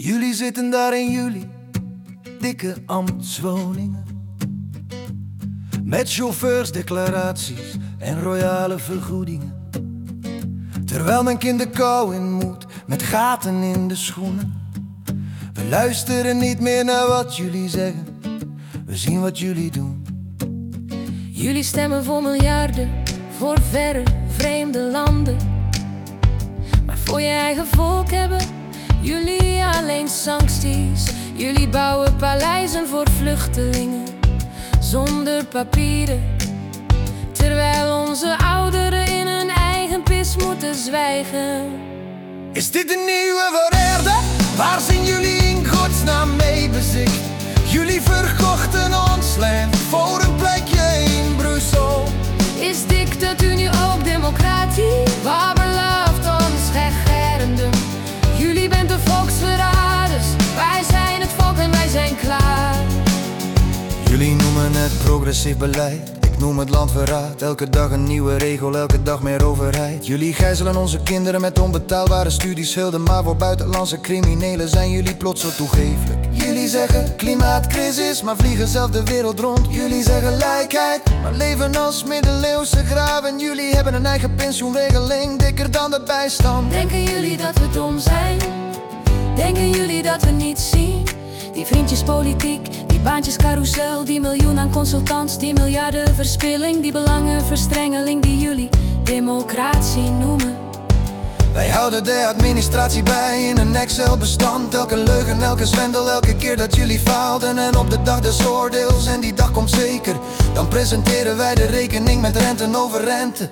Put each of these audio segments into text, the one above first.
Jullie zitten daar in jullie dikke ambtswoningen. Met chauffeursdeclaraties en royale vergoedingen. Terwijl men kind de kou in moet met gaten in de schoenen. We luisteren niet meer naar wat jullie zeggen, we zien wat jullie doen. Jullie stemmen voor miljarden, voor verre vreemde landen. Maar voor je eigen volk hebben sancties. Jullie bouwen paleizen voor vluchtelingen zonder papieren. Terwijl onze ouderen in hun eigen pis moeten zwijgen. Is dit een nieuwe waarde? Waar zijn jullie in godsnaam mee bezicht? Jullie verkochten noemen het progressief beleid. Ik noem het landverraad. Elke dag een nieuwe regel, elke dag meer overheid. Jullie gijzelen onze kinderen met onbetaalbare studieschulden. Maar voor buitenlandse criminelen zijn jullie plots zo toegeeflijk. Jullie zeggen klimaatcrisis, maar vliegen zelf de wereld rond. Jullie zeggen gelijkheid, maar leven als middeleeuwse graven. Jullie hebben een eigen pensioenregeling, dikker dan de bijstand. Denken jullie dat we dom zijn? Denken jullie dat we niets zien? Die vriendjespolitiek, die baantjescarousel, die miljoen aan consultants, die miljarden verspilling, die belangenverstrengeling die jullie democratie noemen. Wij houden de administratie bij in een Excel-bestand. Elke leugen, elke zwendel, elke keer dat jullie faalden. En op de dag des oordeels, en die dag komt zeker. Dan presenteren wij de rekening met rente over rente.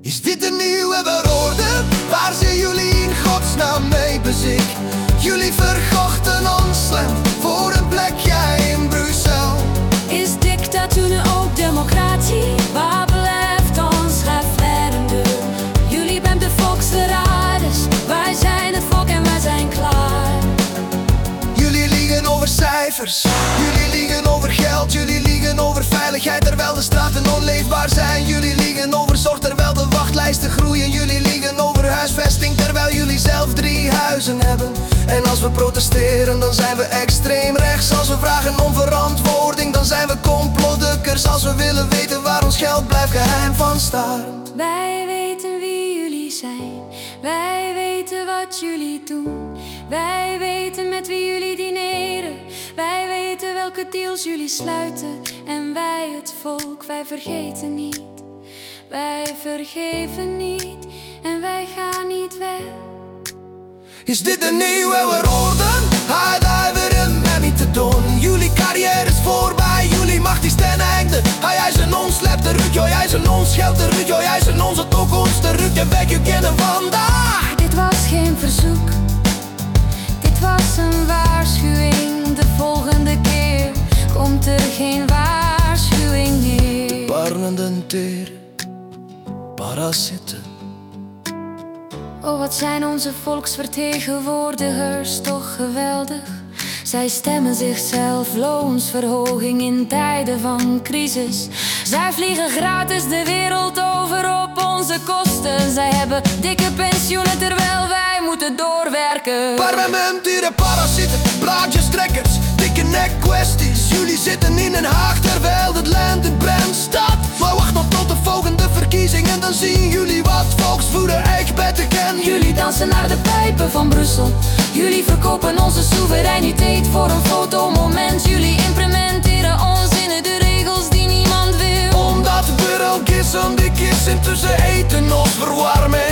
Is dit een nieuwe orde? Waar zijn jullie in godsnaam mee bezicht? Jullie liegen over geld, jullie liegen over veiligheid terwijl de straten onleefbaar zijn. Jullie liegen over zorg terwijl de wachtlijsten groeien. Jullie liegen over huisvesting terwijl jullie zelf drie huizen hebben. En als we protesteren, dan zijn we extreem rechts. Als we vragen om verantwoording, dan zijn we complotdukkers. Als we willen weten waar ons geld blijft geheim van staan. Wij weten wie jullie zijn. Wij weten wat jullie doen. Wij weten met wie jullie dineren. Welke deals jullie sluiten. En wij, het volk, wij vergeten niet. Wij vergeven niet en wij gaan niet weg. Is dit een nieuwe orde? Hij daar weer mij niet te doen. Jullie carrière is voorbij, jullie macht is ten einde. Oh, wat zijn onze volksvertegenwoordigers toch geweldig. Zij stemmen zichzelf loonsverhoging in tijden van crisis. Zij vliegen gratis de wereld over op onze kosten. Zij hebben dikke pensioenen terwijl wij moeten doorwerken. Parlementieren, parasieten, blaadjestrekkers, dikke nek kwesties. Jullie zitten in een haag dan zien jullie wat volksvoeder echt beter kent. Jullie dansen naar de pijpen van Brussel. Jullie verkopen onze soevereiniteit voor een fotomoment. Jullie implementeren onzinnen, de regels die niemand wil. Omdat burgelgissen dik is intussen eten ons verwarmen.